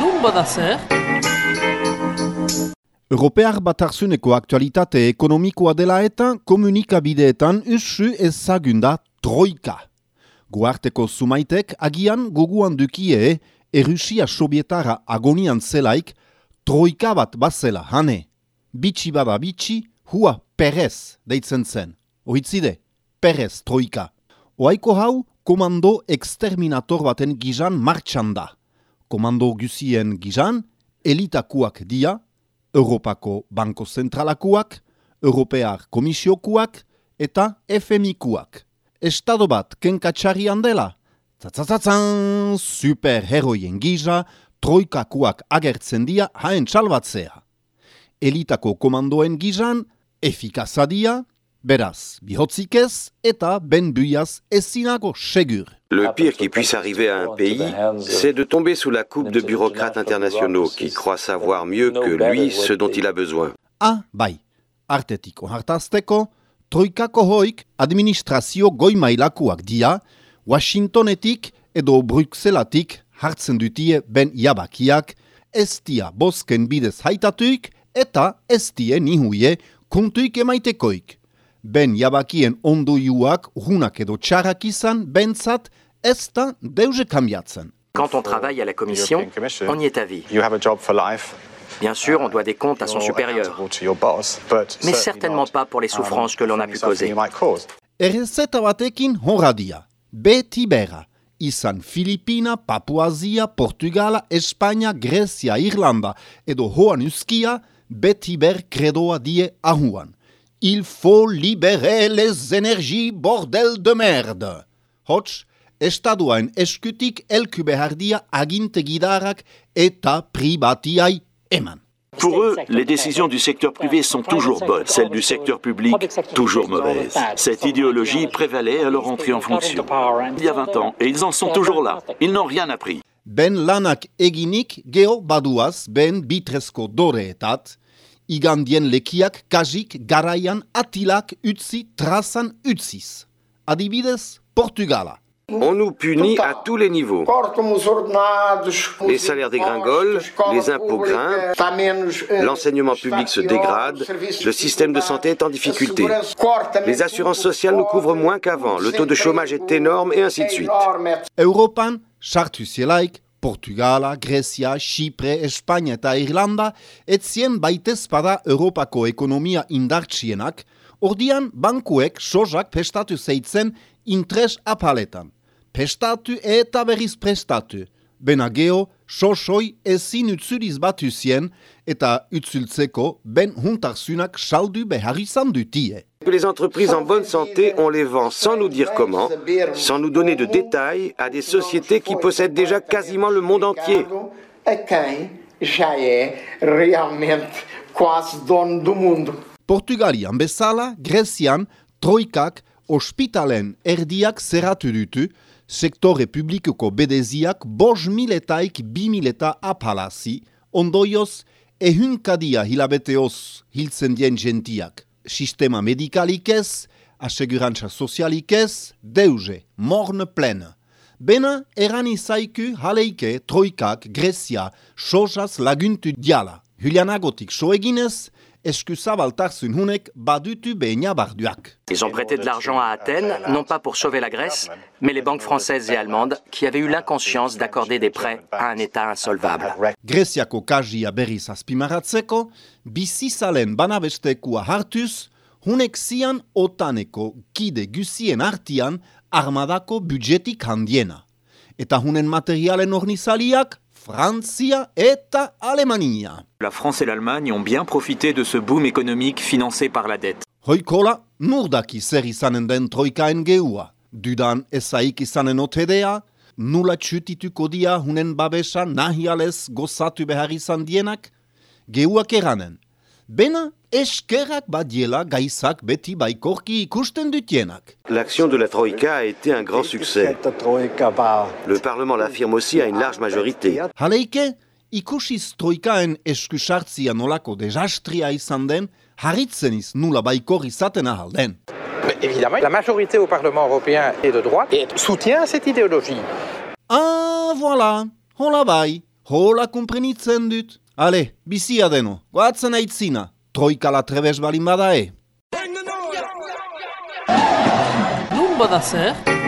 Nun bada zer? Europear batarzuneko aktualitate ekonomikoa dela eta komunikabideetan usu ezagunda troika. Guarteko sumaitek agian goguan dukie Errusia sobietara agonian zelaik troika bat bazela, hane. Bitsi bada bitsi, hua perez deitzen zen. Ohitzide, perez troika. Oaiko hau, komando exterminator baten gizan martxan da. Komando guzien gizan, elitakuak dia, Europako Banko Zentralakuak, Europear Komisiokuak eta FMIkuak. Estado bat kenkatxarian dela, Zatzatzan, superheroien giza, troikakuak agertzen dia haen txalbatzea. Elitako komandoen gizan, efikazadia, beraz, bihotzik ez eta ben buiaz ezinago segur. Le pire qui puisse arriver à un pays, c'est de tomber sous la coupe de bureaucrates internationaux qui croient savoir mieux que lui ce dont il a besoin. Ah, bai, artetiko hartazteko, troikako hoik administrazio goimailakuak dia, Washingtonetik edo Bruxelatik hartzen dutie ben jabakiak, ez dia bosken bidez haitatuik eta ez die nihuie kuntuik emaitekoik. Ben jabakien ondoiuak hunak edo txarrak izan bentzat ez da deuze kambiatzen. Quand on travaille à la Commission, on y est à vie. You have a job for life. Bien sûr, on doit des comptes à son supérieur, mais certainement pas pour les souffrances que l'on a pu causer. Errezeta batekin horradia, beti bera, izan Filipina, Papuazia, Portugala, Espainia, Grecia, Irlanda edo hoan uskia, beti ber credoa die ahuan. Il faut libérer les énergies bordel de merde. Hots, estaduain eskutik elku behardia aginte gidarak eta privatiai eman. Pour eux, les décisions du secteur privé sont toujours bonnes, celles du secteur public toujours mauvaises. Cette idéologie prévalait à leur entrée en fonction. Il y a 20 ans, et ils en sont toujours là. Ils n'ont rien appris. Ben lanak eginik geo baduaz ben bitresko doreetat, igandien lekiak kajik garaian atilak utzi trazan utziz. Adibidez, Portugala. On nous punit à tous les niveaux. Les salaires dégringolent, les impôts grimpent, l'enseignement public se dégrade, le système de santé est en difficulté. Les assurances sociales nous couvrent moins qu'avant, le taux de chômage est énorme et ainsi de suite. Europan, sartu zielaik, Portugala, Grecia, Chipre, Espainia eta Irlanda, etzien baitez bada Europako ekonomia indartsienak, ordian bankuek sozak pestatu zeitzen intres apaletan. Pestatu eta berriz prestatu. Bena geho, sosoi ezin eta utzultzeko ben huntarzunak saldu behar izan dutie. Que les entreprises en bonne santé, on les vend sans nous dire comment, sans nous donner de détails à des sociétés qui possèdent déjà quasiment le monde entier. Portugalian bezala, Grecian, troikak, ospitalen erdiak zerratu dutu, sektore publikuko bedeziak bos miletaik bi mileta apalazi, ondoioz, ehunkadia hilabeteoz hiltzen dien gentiak. Sistema medikalik ez, asegurantza sozialik ez, deuze, morne plena. Bena eran izaiku haleike troikak Grezia sozaz laguntu diala. Julianagotik so Ils ont prêté de l'argent à Athènes, non pas pour sauver la Grèce, mais les banques françaises et allemandes qui avaient eu l'inconscience d'accorder des prêts à un État insolvable. Greziako kajia berriz azpimaratzeko, bizizalen banabestekua hartuz, hunek zian otaneko kide guzien artian armadako budgetik handiena. Eta hunen materialen ornizaliak, Alemania. La France et l'Allemagne ont bien profité de ce boom économique financé par la dette. Hoikola, nurdaki zer izanen den troikaen geua. Dudan ezaik izanen otedea, nula txutituko dia hunen babesa nahialez gozatu behar izan dienak, geuak eranen. L'action de la Troïka a été un grand succès. Le Parlement l'affirme aussi à une large majorité. Haleike, ikusiz troikaen eskusartzia nolako desastria izan den, harritzen iz nula baikor izaten ahal den. Mais évidemment, la majorité au Parlement européen est de droite et soutient cette idéologie. Ah, voilà, hola bai, hola komprenitzen dut. Ale, bizia deno, goatzen aitzina, troika la trebez balin bada e. Nun bada zer?